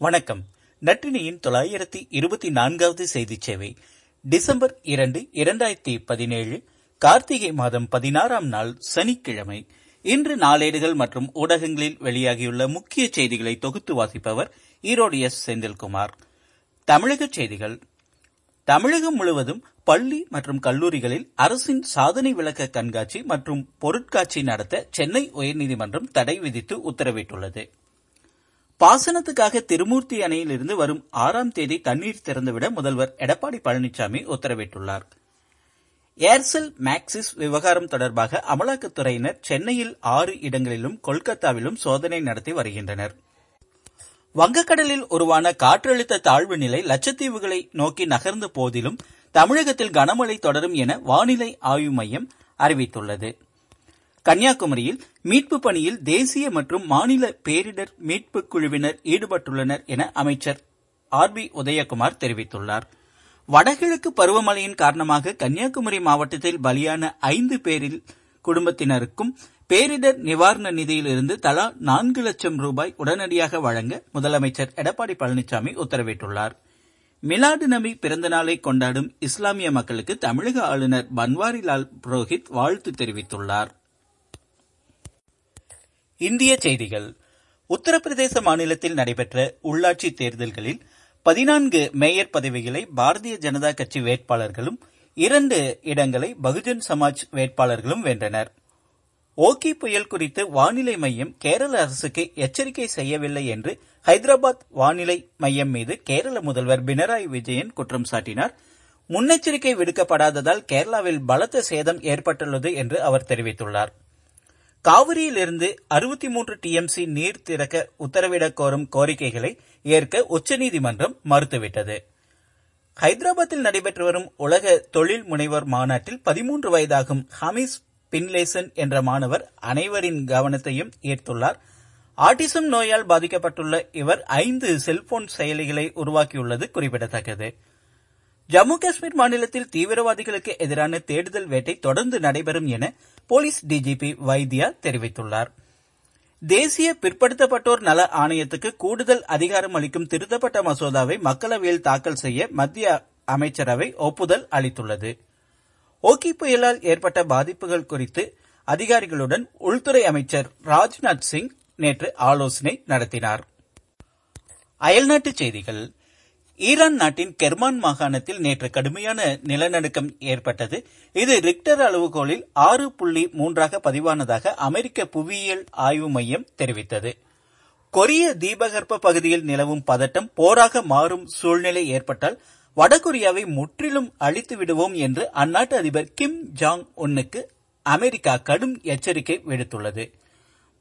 வணக்கம். நற்றினியின் தொள்ளாயிரத்தி இருபத்தி நான்காவது செய்திச் சேவை டிசம்பர் இரண்டு இரண்டாயிரத்தி பதினேழு கார்த்திகை மாதம் பதினாறாம் நாள் சனிக்கிழமை. இன்று நாளேடுகள் மற்றும் ஊடகங்களில் வெளியாகியுள்ள முக்கிய செய்திகளை தொகுத்து வாசிப்பவர் ஈரோடு எஸ். செந்தில்குமார். தமிழக செய்திகள். தமிழகம் முழுவதும் பள்ளி மற்றும் கல்லூரிகளில் அரசின் சாதனை விளக்க கண்காட்சி மற்றும் பொருட்காட்சி நடத்த சென்னை உயர்நீதிமன்றம் தடை விதித்து உத்தரவிட்டுள்ளது. பாசனத்துக்காக திருமூர்த்தி அணையிலிருந்து வரும் ஆறாம் தேதி தண்ணீர் திறந்துவிட முதல்வர் எடப்பாடி பழனிசாமி உத்தரவிட்டுள்ளார். ஏர்செல் மேக்சிஸ் விவகாரம் தொடர்பாக அமலாக்கத்துறையினர் சென்னையில் ஆறு இடங்களிலும் கொல்கத்தாவிலும் சோதனை நடத்தி வருகின்றனர். வங்கக்கடலில் உருவான காற்றழுத்த தாழ்வு நிலை லட்சத்தீவுகளை நோக்கி நகர்ந்த போதிலும் தமிழகத்தில் கனமழை தொடரும் என வானிலை ஆய்வு மையம் அறிவித்துள்ளது. கன்னியாகுமரியில் மீட்பு பணியில் தேசிய மற்றும் மாநில பேரிடர் மீட்பு குழுவினர் ஈடுபட்டுள்ளனர் என அமைச்சர் ஆர் பி உதயகுமார் தெரிவித்துள்ளார். வடகிழக்கு பருவமழையின் காரணமாக கன்னியாகுமரி மாவட்டத்தில் பலியான ஐந்து பேரில் குடும்பத்தினருக்கும் பேரிடர் நிவாரண நிதியிலிருந்து தலா நான்கு லட்சம் ரூபாய் உடனடியாக வழங்க முதலமைச்சர் எடப்பாடி பழனிசாமி உத்தரவிட்டுள்ளார். மிலாடு நபி பிறந்த நாளை கொண்டாடும் இஸ்லாமிய மக்களுக்கு தமிழக ஆளுநர் பன்வாரிலால் புரோஹித் வாழ்த்து தெரிவித்துள்ளார். இந்திய செய்திகள். உத்தரப்பிரதேச மாநிலத்தில் நடைபெற்ற உள்ளாட்சி தேர்தல்களில் பதினான்கு மேயர் பதவிகளை பாரதிய ஜனதா கட்சி வேட்பாளர்களும் இரண்டு இடங்களை பகுஜன் சமாஜ் வேட்பாளர்களும் வென்றனர். ஓகி புயல் குறித்து வானிலை மையம் கேரள அரசுக்கு எச்சரிக்கை செய்யவில்லை என்று ஹைதராபாத் வானிலை மையம் மீது கேரள முதல்வர் பினராயி விஜயன் குற்றம் சாட்டினார். முன்னெச்சரிக்கை விடுக்கப்படாததால் கேரளாவில் பலத்த சேதம் ஏற்பட்டுள்ளது என்று அவர் தெரிவித்துள்ளார். காவிரியிலிருந்து அறுபத்தி மூன்று டிஎம்சி நீர் திறக்க உத்தரவிடக் கோரும் கோரிக்கைகளை ஏற்க உச்சநீதிமன்றம் மறுத்துவிட்டது. ஹைதராபாத்தில் நடைபெற்று வரும் உலக தொழில் முனைவர் மாநாட்டில் பதிமூன்று வயதாகும் ஹமீஸ் பின்லேசன் என்ற மாணவர் அனைவரின் கவனத்தையும் ஈர்த்துள்ளார். ஆட்டிசம் நோயால் பாதிக்கப்பட்டுள்ள இவர் ஐந்து செல்போன் செயலிகளை உருவாக்கியுள்ளது குறிப்பிடத்தக்கது. ஜம்மு காஷ்மீர் மாநிலத்தில் தீவிரவாதிகளுக்கு எதிரான தேடுதல் வேட்டை தொடர்ந்து நடைபெறும் என போலீஸ் டிஜிபி வைத்தியா தெரிவித்துள்ளார். தேசிய பிற்படுத்தப்பட்டோர் நல ஆணையத்துக்கு கூடுதல் அதிகாரம் அளிக்கும் திருத்தப்பட்ட மசோதாவை மக்களவையில் தாக்கல் செய்ய மத்திய அமைச்சரவை ஒப்புதல் அளித்துள்ளது. ஓகி புயலால் ஏற்பட்ட பாதிப்புகள் குறித்து அதிகாரிகளுடன் உள்துறை அமைச்சர் ராஜ்நாத் சிங் நேற்று ஆலோசனை நடத்தினார். அயல்நாட்டுச் செய்திகள். ஈரான் நாட்டின் கெர்மான் மாகாணத்தில் நேற்று கடுமையான நிலநடுக்கம் ஏற்பட்டது. இது ரிக்டர் அளவுகோலில் ஆறு புள்ளி மூன்றாக பதிவானதாக அமெரிக்க புவியியல் ஆய்வு மையம் தெரிவித்தது. கொரிய தீபகற்ப பகுதியில் நிலவும் பதட்டம் போராக மாறும் சூழ்நிலை ஏற்பட்டால் வடகொரியாவை முற்றிலும் அழித்து விடுவோம் என்று அந்நாட்டு அதிபர் கிம் ஜாங் உன்னுக்கு அமெரிக்கா கடும் எச்சரிக்கை விடுத்துள்ளது.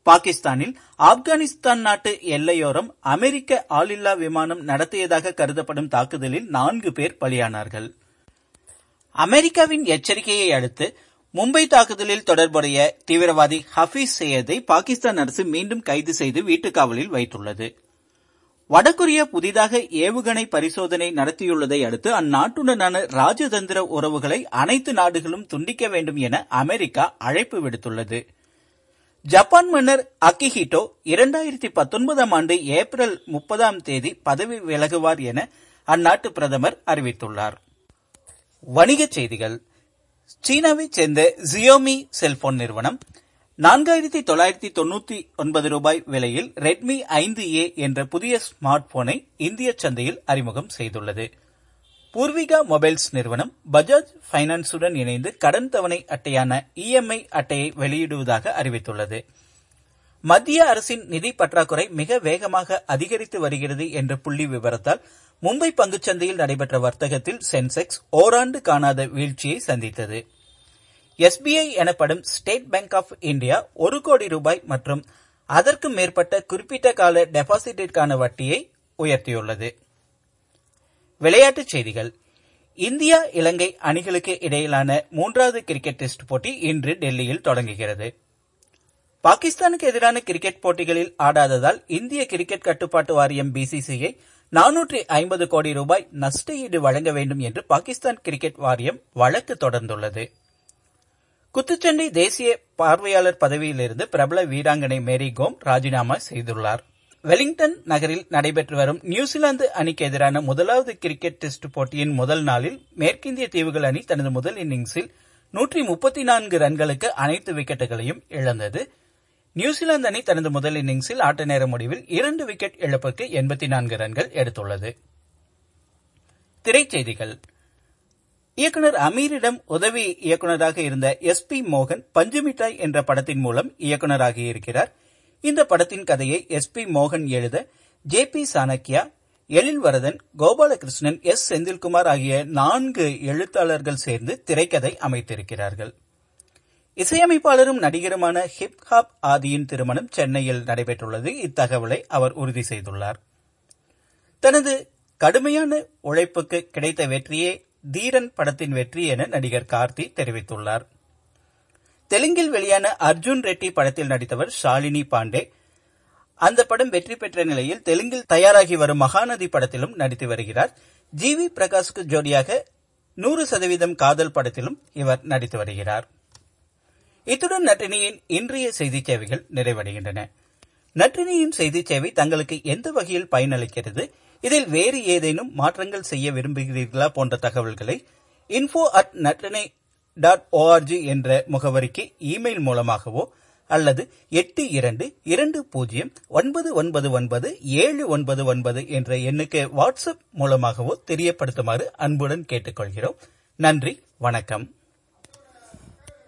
பாகிஸ்தானில் ஆப்கானிஸ்தான் நாட்டு எல்லையோரம் அமெரிக்க ஆளில்லா விமானம் நடத்தியதாக கருதப்படும் தாக்குதலில் நான்கு பேர் பலியானார்கள். அமெரிக்காவின் எச்சரிக்கையை அடுத்து மும்பை தாக்குதலில் தொடர்புடைய தீவிரவாதி ஹபீஸ் சையதை பாகிஸ்தான் அரசு மீண்டும் கைது செய்து வீட்டுக்காவலில் வைத்துள்ளது. வடகொரியா புதிதாக ஏவுகணை பரிசோதனை நடத்தியுள்ளதை அடுத்து அந்நாட்டுடனான ராஜதந்திர உறவுகளை அனைத்து நாடுகளும் துண்டிக்க வேண்டும் என அமெரிக்கா அழைப்பு விடுத்துள்ளது. ஜப்பான் மன்னர் அக்கிஹிட்டோ இரண்டாயிரத்தி பத்தொன்பதாம் ஆண்டு ஏப்ரல் முப்பதாம் தேதி பதவி விலகுவார் என அந்நாட்டு பிரதமர் அறிவித்துள்ளார். வணிகச் செய்திகள். சீனாவைச் சேர்ந்த ஜியோமி செல்போன் நிறுவனம் நான்காயிரத்தி தொள்ளாயிரத்தி தொன்னூத்தி ஒன்பது ரூபாய் விலையில் ரெட்மி ஐந்து ஏ என்ற புதிய ஸ்மார்ட் போனை இந்திய சந்தையில் அறிமுகம் செய்துள்ளது. பூர்விகா மொபைல்ஸ் நிறுவனம் பஜாஜ் பைனான்ஸுடன் இணைந்து கடன் தவணை அட்டையான இஎம்ஐ அட்டையை வெளியிடுவதாக அறிவித்துள்ளது. மத்திய அரசின் நிதி பற்றாக்குறை மிக வேகமாக அதிகரித்து வருகிறது என்ற புள்ளி விவரத்தால் மும்பை பங்குச்சந்தையில் நடைபெற்ற வர்த்தகத்தில் சென்செக்ஸ் ஓராண்டு காணாத வீழ்ச்சியை சந்தித்தது. எஸ்பிஐ எனப்படும் ஸ்டேட் பேங்க் ஆஃப் இந்தியா ஒரு கோடி ரூபாய் மற்றும் அதற்கு மேற்பட்ட குறிப்பிட்ட கால டெபாசிட்டிற்கான வட்டியை உயர்த்தியுள்ளது. விளையாட்டுச் செய்திகள். இந்தியா இலங்கை அணிகளுக்கு இடையிலான மூன்றாவது கிரிக்கெட் டெஸ்ட் போட்டி இன்று டெல்லியில் தொடங்குகிறது. பாகிஸ்தானுக்கு எதிரான கிரிக்கெட் போட்டிகளில் ஆடாததால் இந்திய கிரிக்கெட் கட்டுப்பாட்டு வாரியம் பிசிசிஐ நானூற்றி ஐம்பது கோடி ரூபாய் நஷ்டஈடு வழங்க வேண்டும் என்று பாகிஸ்தான் கிரிக்கெட் வாரியம் வழக்கு தொடர்ந்துள்ளது. குத்துச்சண்டை தேசிய பார்வையாளர் பதவியிலிருந்து பிரபல வீராங்கனை மேரி கோம் ராஜினாமா செய்துள்ளார். வெலிங்டன் நகரில் நடைபெற்று வரும் நியூசிலாந்து அணிக்கு எதிரான முதலாவது கிரிக்கெட் டெஸ்ட் போட்டியின் முதல் நாளில் மேற்கிந்திய தீவுகள் அணி தனது முதல் இன்னிங்ஸில் நூற்றி முப்பத்தி நான்கு ரன்களுக்கு அனைத்து விக்கெட்டுகளையும் இழந்தது. நியூசிலாந்து அணி தனது முதல் இன்னிங்ஸில் ஆட்ட நேர முடிவில் இரண்டு விக்கெட் இழப்புக்கு எண்பத்தி நான்கு ரன்கள் எடுத்துள்ளது. திரைச்செய்திகள். இயக்குனர் அமீரிடம் உதவி இயக்குனராக இருந்த எஸ் பி மோகன் பஞ்சுமிட்டாய் என்ற படத்தின் மூலம் இயக்குனராகி இருக்கிறார். இந்த படத்தின் கதையை எஸ் பி மோகன் எழுத J P Chanakya Ezhilvaradhan Gopalakrishnan S Senthilkumar ஆகிய நான்கு எழுத்தாளர்கள் சேர்ந்து திரைக்கதை அமைத்திருக்கிறார்கள். இசையமைப்பாளரும் நடிகருமான ஹிப் ஹாப் ஆதியின் திருமணம் சென்னையில் நடைபெற்றுள்ளது. இத்தகவலை அவர் உறுதி செய்துள்ளார். தனது கடுமையான உழைப்புக்கு கிடைத்த வெற்றியே தீரன் படத்தின் வெற்றி என நடிகர் கார்த்தி தெரிவித்துள்ளார். தெலுங்கில் வெளியான அர்ஜுன் ரெட்டி படத்தில் நடித்தவர் ஷாலினி பாண்டே. அந்த படம் வெற்றி பெற்ற நிலையில் தெலுங்கில் தயாராகி வரும் மகாநதி படத்திலும் நடித்து வருகிறார். ஜி. வி. பிரகாஷ்க்கு ஜோடியாக நூறு சதவீதம் காதல் படத்திலும் இவர் நடித்து வருகிறார். இத்துடன் நட்டினியின் இன்றைய செய்தி சேவைகள் நிறைவடைகின்றன. நற்றினியின் செய்தி சேவை தங்களுக்கு எந்த வகையில் பயனளிக்கிறது? இதில் வேறு ஏதேனும் மாற்றங்கள் செய்ய விரும்புகிறீர்களா போன்ற தகவல்களை info at Natrinai dot ORG என்ற முகவரிக்கு இமெயில் மூலமாகவோ அல்லது எட்டு இரண்டு இரண்டு பூஜ்ஜியம் ஒன்பது ஒன்பது ஒன்பது ஏழு ஒன்பது ஒன்பது என்ற எண்ணுக்கு வாட்ஸ்அப் மூலமாகவோ தெரியப்படுத்துமாறு அன்புடன் கேட்டுக்கொள்கிறோம். நன்றி வணக்கம்.